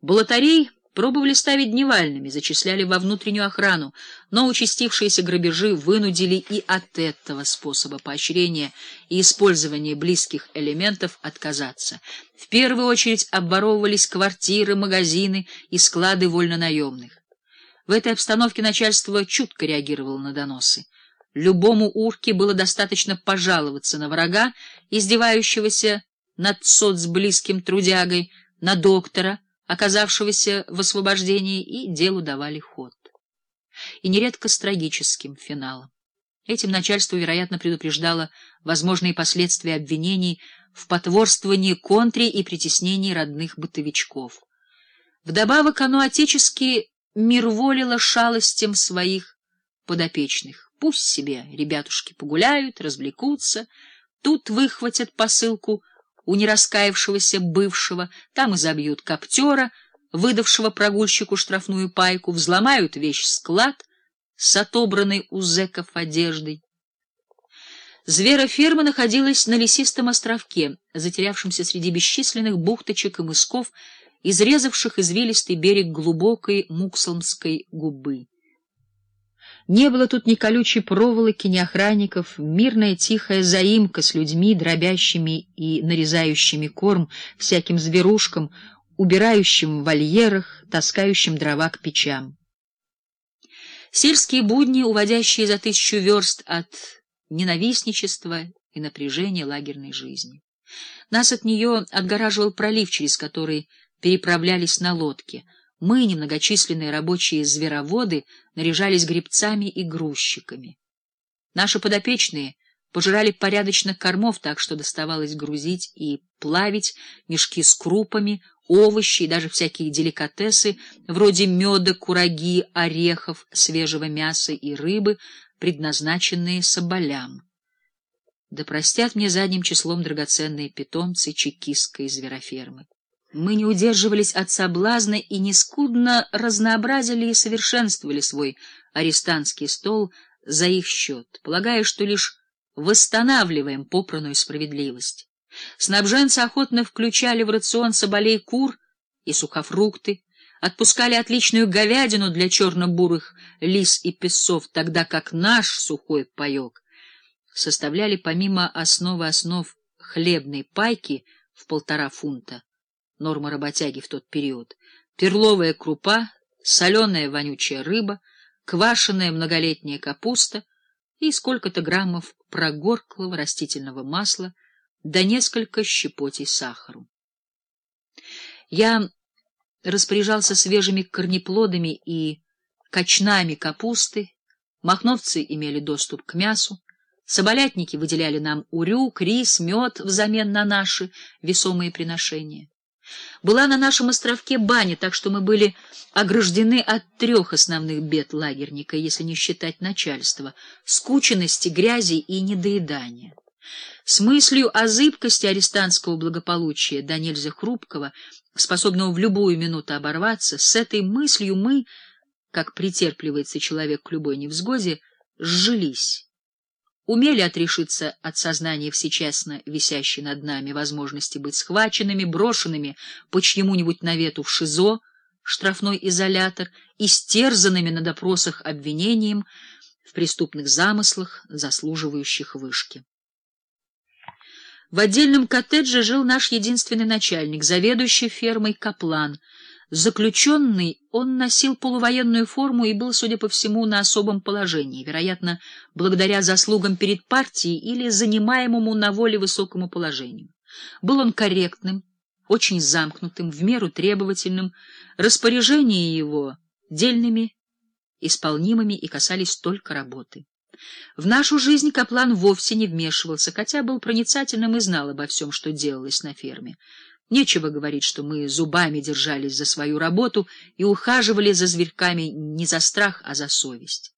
Болотарей пробовали ставить дневальными, зачисляли во внутреннюю охрану, но участившиеся грабежи вынудили и от этого способа поощрения и использования близких элементов отказаться. В первую очередь обворовывались квартиры, магазины и склады вольнонаемных. В этой обстановке начальство чутко реагировало на доносы. Любому урке было достаточно пожаловаться на врага, издевающегося над соцблизким трудягой, на доктора, оказавшегося в освобождении, и делу давали ход. И нередко с трагическим финалом. Этим начальство, вероятно, предупреждало возможные последствия обвинений в потворствовании контре и притеснении родных бытовичков. Вдобавок оно отечески мирволило шалостям своих подопечных. Пусть себе ребятушки погуляют, развлекутся, тут выхватят посылку — у нераскаявшегося бывшего, там и забьют коптера, выдавшего прогульщику штрафную пайку, взломают вещь-склад с отобранной у зэков одеждой. Звероферма находилась на лесистом островке, затерявшемся среди бесчисленных бухточек и мысков, изрезавших извилистый берег глубокой Муксалмской губы. Не было тут ни колючей проволоки, ни охранников, мирная тихая заимка с людьми, дробящими и нарезающими корм всяким зверушкам, убирающим в вольерах, таскающим дрова к печам. Сельские будни, уводящие за тысячу верст от ненавистничества и напряжения лагерной жизни. Нас от нее отгораживал пролив, через который переправлялись на лодке — мы, немногочисленные рабочие звероводы, наряжались гребцами и грузчиками. Наши подопечные пожирали порядочно кормов, так что доставалось грузить и плавить мешки с крупами, овощи и даже всякие деликатесы, вроде меда, кураги, орехов, свежего мяса и рыбы, предназначенные соболям. Да простят мне задним числом драгоценные питомцы чекистской зверофермы. Мы не удерживались от соблазна и нескудно разнообразили и совершенствовали свой арестантский стол за их счет, полагая, что лишь восстанавливаем попранную справедливость. Снабженцы охотно включали в рацион соболей кур и сухофрукты, отпускали отличную говядину для черно-бурых лис и песцов, тогда как наш сухой паек составляли помимо основы основ хлебной пайки в полтора фунта норма работяги в тот период, перловая крупа, соленая вонючая рыба, квашеная многолетняя капуста и сколько-то граммов прогорклого растительного масла, да несколько щепотей сахару. Я распоряжался свежими корнеплодами и кочнами капусты, махновцы имели доступ к мясу, соболятники выделяли нам урюк, рис, мед взамен на наши весомые приношения. Была на нашем островке баня, так что мы были ограждены от трех основных бед лагерника, если не считать начальства — скученности, грязи и недоедания. С мыслью о зыбкости арестантского благополучия, да нельзя хрупкого, способного в любую минуту оборваться, с этой мыслью мы, как претерпливается человек к любой невзгоде, сжились умели отрешиться от сознания всечестно висящей над нами возможности быть схваченными, брошенными по чьему-нибудь навету в ШИЗО, штрафной изолятор, истерзанными на допросах обвинением в преступных замыслах, заслуживающих вышки. В отдельном коттедже жил наш единственный начальник, заведующий фермой Каплан — Заключенный, он носил полувоенную форму и был, судя по всему, на особом положении, вероятно, благодаря заслугам перед партией или занимаемому на воле высокому положению. Был он корректным, очень замкнутым, в меру требовательным, распоряжения его дельными, исполнимыми и касались только работы. В нашу жизнь Каплан вовсе не вмешивался, хотя был проницательным и знал обо всем, что делалось на ферме. Нечего говорить, что мы зубами держались за свою работу и ухаживали за зверьками не за страх, а за совесть.